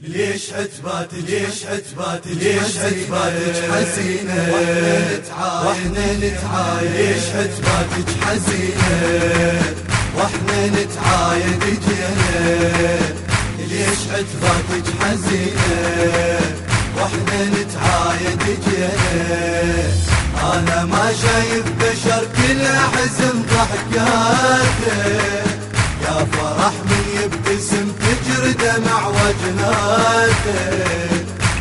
ليش عتبات ليش عتبات ليش عتباتك حزينة. وإحنا نتعايد. ليش عتباتك حزينة. وإحنا نتعايد. جينا. ليش عتباتك حزينة. وإحنا نتعايد. جينا. أنا ما شايف بشر كل حزن ضحكاته. يا فرح من يبتسم تجري دمع وجناته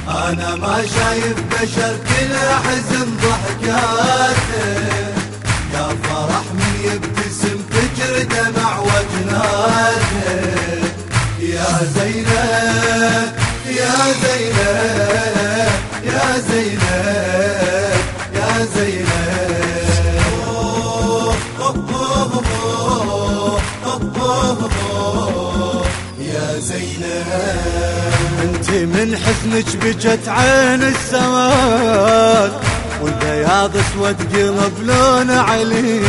أنا ما شايف بشر كل حزن ضحكاته انت من حزنك بجت عين السواد والبياض اسود قلب لون عليك.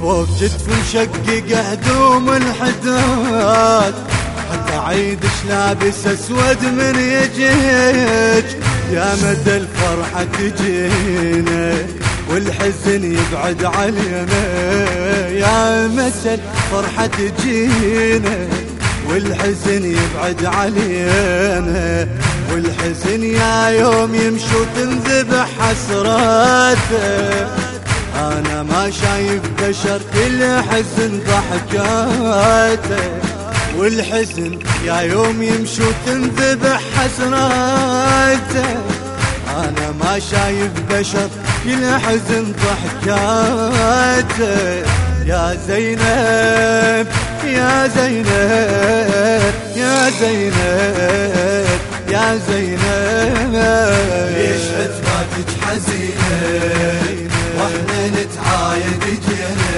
فوق جدف مشقق هدوم الحداد حتى عيدش لابس اسود من يجيك. يا مدى الفرحة تجينا والحزن يبعد علينا. يا مدى الفرحة تجينا. والحزن يبعد علينا والحزن يا يوم يمشي وتنذبح حسراته. أنا ما شايف بشر كل حزن ضحكاته. والحزن يا يوم يمشي وتنذبح حسراته. أنا ما شايف بشر كل حزن ضحكاته. يا زينب يا زينب يا زينب يا زينب. ليش عتباتك حزينة وإحنا نتعايد جينا.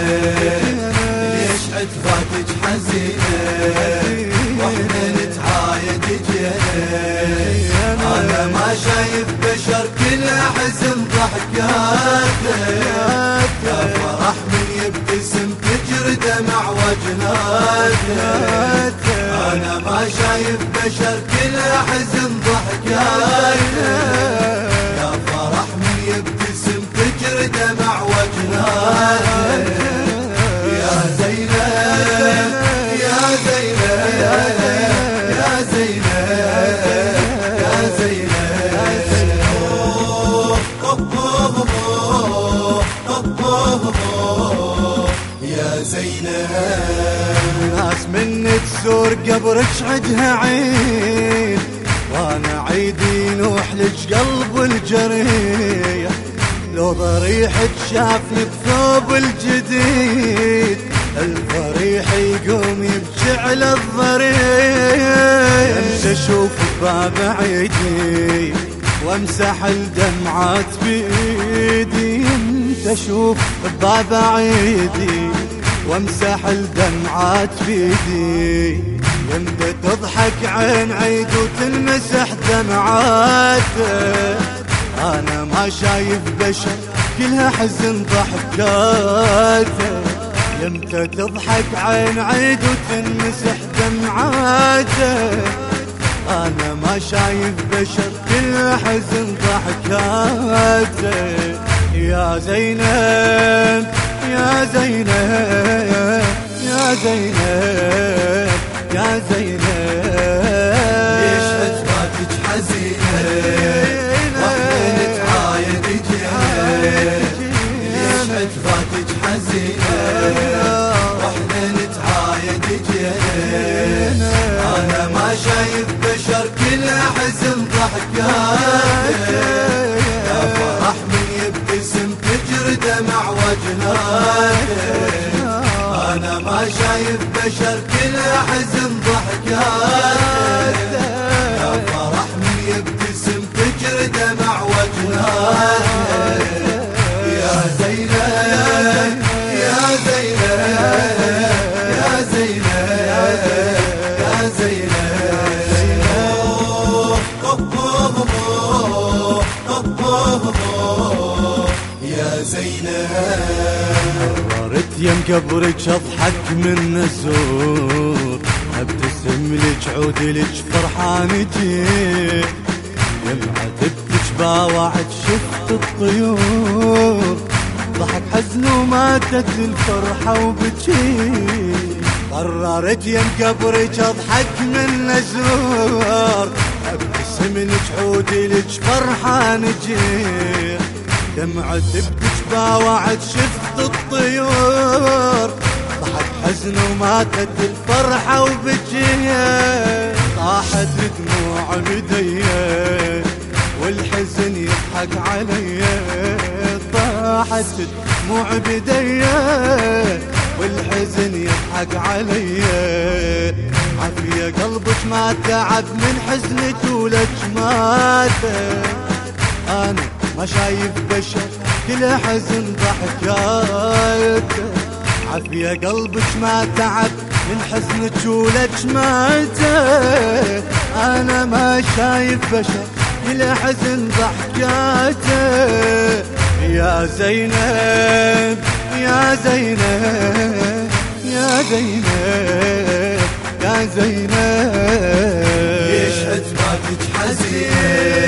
ليش عتباتك حزينة أنا ما شايف بشر كل حزن ضحكاته يا فرح من يبتسم تجري دمع وجناته يا زينب يا زينب يا زينب يا زينب. يا زينب. من تسور قبرك عدها عين. وأنا عيدي نوح لك قلب الجريح لو ضريحك شافني بثوب الجديد الفريح يقوم يبكي على الضريح. امشي أشوف باب عيدي وأمسح الدمعات بإيدي. انت أشوف باب عيدي. وامسح الدمعات بيدي. يمدى تضحك عين عيد وتنمسح دمعاته أنا ما شايف بشر كلها حزن ضحكاته يمتى تضحك عين عيد وتنمسح دمعاته أنا ما شايف بشر كلها حزن ضحكاته يا زينب يا زينب يا زينب يا زينب. بشر كل حزن يم قبرك اضحك من الزور ابتسم تملج عود لج فرحان جيت دمعة تبتج باوعد شفت الطيور. ضحك حزن وماتت الفرحة وبجيت قررت يم قبرك اضحك من نزور ابتسم لجحودي لج فرحان جيت دمعة تبتج باوعد شفت الطيور. ضحك حزن وماتت الفرحة وبجيه طاحت دموع بديه والحزن يضحك علي طاحت دموع بديه والحزن يضحك علي عافية قلبك ما تعب من حزنك ولك مات. أنا ما شايف بشر كل حزن ضحكاته عافية قلبك ما تعب من حزنك ولك ماته أنا ما شايف بشر كل حزن ضحكاته يا زينب يا زينب يا زينب يا زينب. يشهد فاتك حزين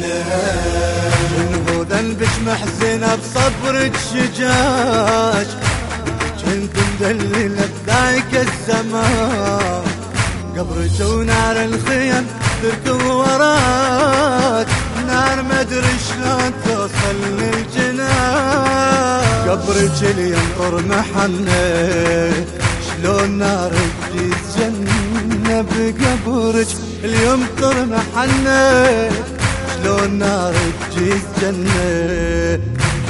منه ذنبك محزنة بصبرك شجاج كنت مدللة بذاك الزمان. قبرك ونار الخيم تركض وراك. نار ما أدري شلون توصل للجنان. قبرك اللي ينطر محنة شلون نار تجيز جنة بقبرك. اليوم طر محنة شلون نار تجيز جنة.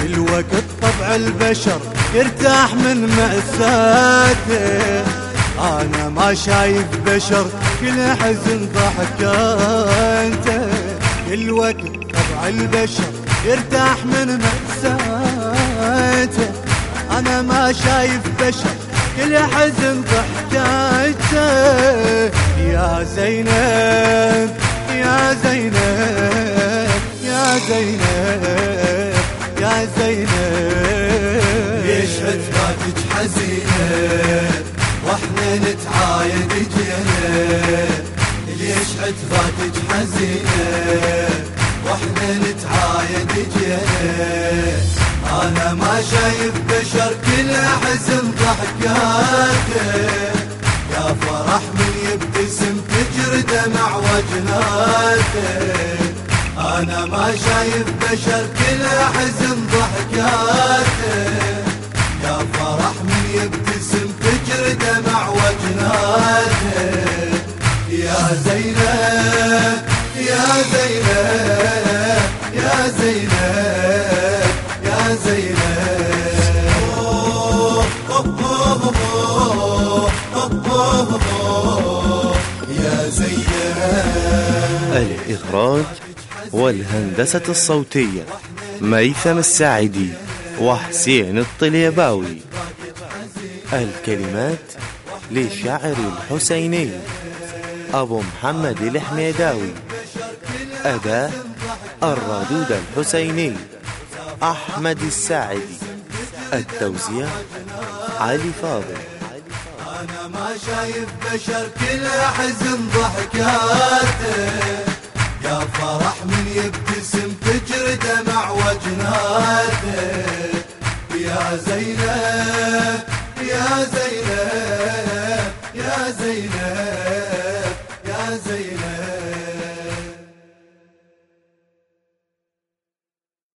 كل طبع البشر يرتاح من مأساته. أنا ما شايف بشر كل حزن ضحكاته كل وقت طبع البشر يرتاح من مأساته. أنا ما شايف بشر كل حزن ضحكاته يا زينب فاتك حزينة وإحنا نتعايد جينا أنا ما شايف بشر كل حزن ضحكاته. يا فرح من يبتسم تجري دمع وجناته. أنا ما شايف بشر كل حزن ضحكاته يا زينب الإخراج والهندسة الصوتية ميثم الساعدي وحسين الطليباوي. الكلمات للشاعر الحسيني أبو محمد الحميداوي. أداء الردود الحسيني أحمد الساعدي. التوزيع علي فاضل أنا ما شايف بشر كل حزن ضحكاته. يا فرح من يبتسم